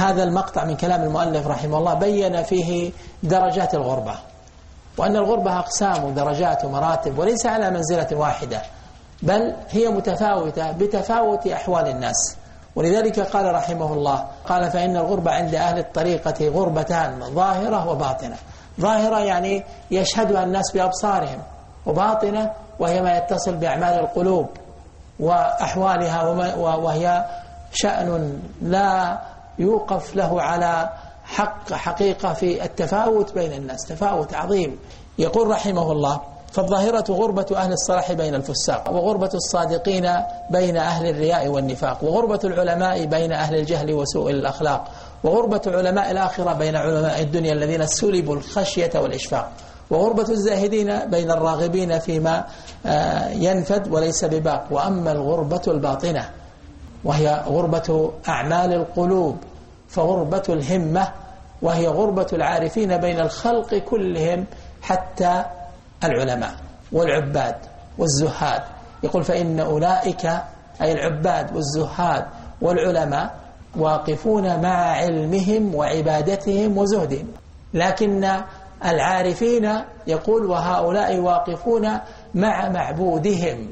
هذا المقطع من كلام المؤلف رحمه الله بين فيه درجات الغربة وأن الغربة أقسام ودرجات ومراتب وليس على منزلة واحدة بل هي متفاوتة بتفاوت أحوال الناس. ولذلك قال رحمه الله قال فإن الغربة عند أهل الطريقة غربتان ظاهرة وباطنة. ظاهرة يعني يشهدها الناس بأبصارهم وباطنة وهي ما يتصل بأعمال القلوب وأحوالها وهي شأن لا يوقف له على حق حقيقة في التفاوت بين الناس. تفاوت عظيم. يقول رحمه الله فالظاهرة غربة أهل الصلاح بين الفساق وغربة الصادقين بين أهل الرياء والنفاق وغربة العلماء بين أهل الجهل وسوء الأخلاق وغربة علماء الآخرة بين علماء الدنيا الذين سلبوا الخشية والإشفاق وغربة الزاهدين بين الراغبين فيما آه، ينفد وليس بباق. وأما الغربة الباطنة وهي غربة أعمال القلوب فغربة الهمة وهي غربة العارفين بين الخلق كلهم حتى العلماء والعباد والزهاد. يقول فإن أولئك أي العباد والزهاد والعلماء واقفون مع علمهم وعبادتهم وزهدهم. لكن العارفين يقول وهؤلاء واقفون مع معبودهم.